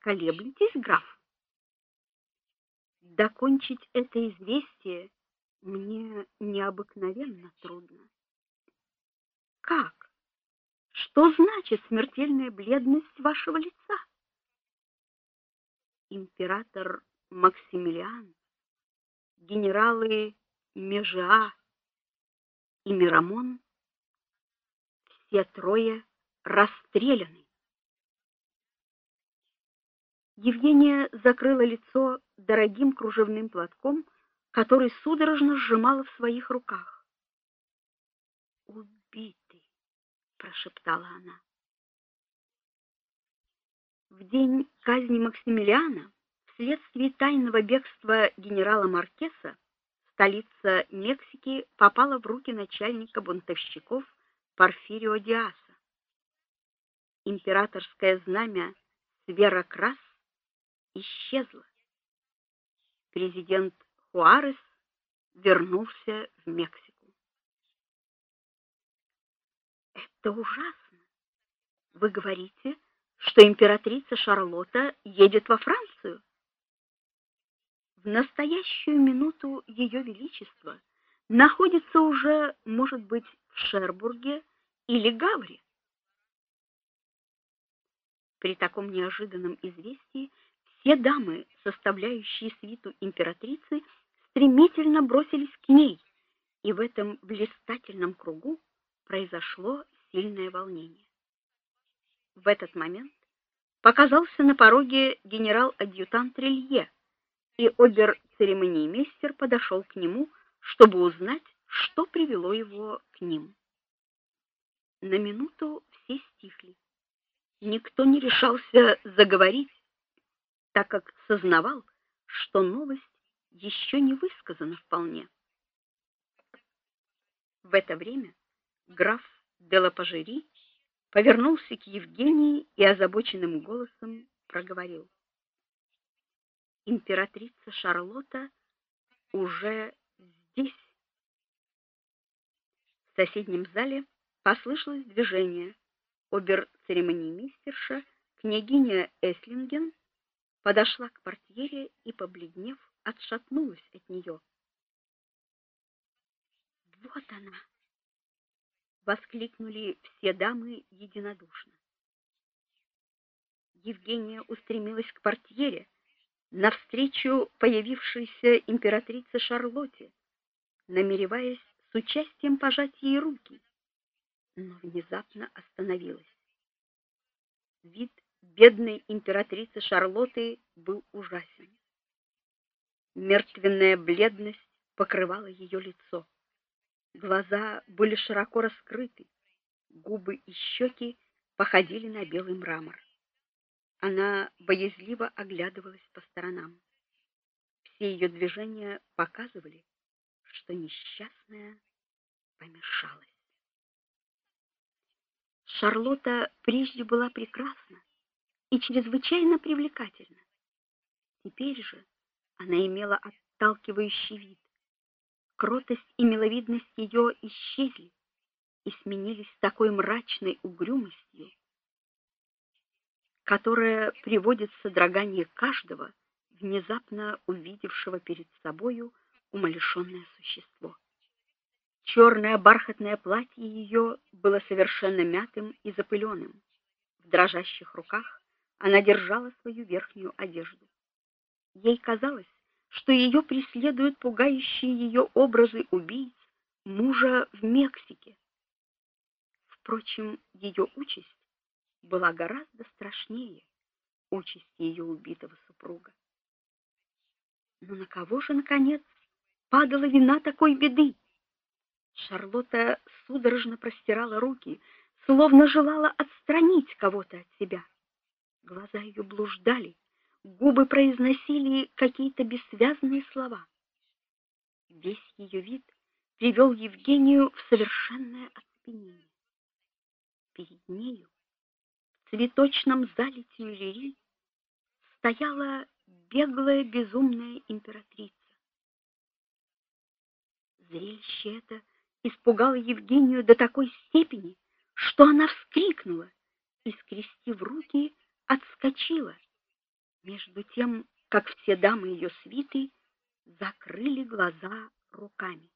колеблетесь, граф? Докончить это известие мне необыкновенно трудно. Как? Что значит смертельная бледность вашего лица? Император Максимилиан, генералы Межа и Мирамон все трое расстреляны. Евгения закрыла лицо дорогим кружевным платком, который судорожно сжимала в своих руках. "Убиты", прошептала она. В день казни Максимилиана, вследствие тайного бегства генерала Маркеса, столица Мексики попала в руки начальника бунтовщиков Порфирио Диаса. Императорское знамя Свера Крас исчезла. Президент Хуарес вернулся в Мексику. Это ужасно. Вы говорите, что императрица Шарлотта едет во Францию? В настоящую минуту ее величество находится уже, может быть, в Шербурге или Гавре. При таком неожиданном известии все дамы, составляющие свиту императрицы, стремительно бросились к ней, и в этом блистательном кругу произошло сильное волнение. В этот момент показался на пороге генерал-адъютант Релье, и обер-церемониймейстер подошел к нему, чтобы узнать, что привело его к ним. На минуту все стихли. Никто не решался заговорить, так как сознавал, что новость еще не высказана вполне. В это время граф де Лапажери повернулся к Евгении и озабоченным голосом проговорил: Императрица Шарлотта уже здесь. В соседнем зале послышалось движение. Обер-церемониймейстерша княгиня Эслинген подошла к портьере и, побледнев, отшатнулась от нее. Вот она, воскликнули все дамы единодушно. Евгения устремилась к портьере навстречу появившейся императрице Шарлотте, намереваясь с участием пожать ей руки, но внезапно остановилась. Вид бедной императрицы Шарлотты был ужасен. Мертвенная бледность покрывала ее лицо. Глаза были широко раскрыты, губы и щеки походили на белый мрамор. Она боязливо оглядывалась по сторонам. Все ее движения показывали, что несчастная помешалась. Шарлотта прежде была прекрасна, и чрезвычайно привлекательна. Теперь же она имела отталкивающий вид. Кротость и миловидность ее исчезли и сменились такой мрачной угрюмостью, которая приводит в содрогание каждого, внезапно увидевшего перед собою умалишенное существо. Черное бархатное платье ее было совершенно мятым и запыленным. В дрожащих руках она держала свою верхнюю одежду. Ей казалось, что ее преследуют пугающие ее образы убийц мужа в Мексике. Впрочем, ее участь была гораздо страшнее участи ее убитого супруга. Но на кого же наконец падала вина такой беды? Шарлотта судорожно простирала руки, словно желала отстранить кого-то от себя. Глаза ее блуждали, губы произносили какие-то бессвязные слова. Весь ее вид привел Евгению в совершенное оцепенение. Перед нею в цветочном зале Тюильри стояла беглая безумная императрица. Зрелище это испугало Евгению до такой степени, что она вскрикнула и скрестив руки, отскочила между тем, как все дамы ее свиты закрыли глаза руками.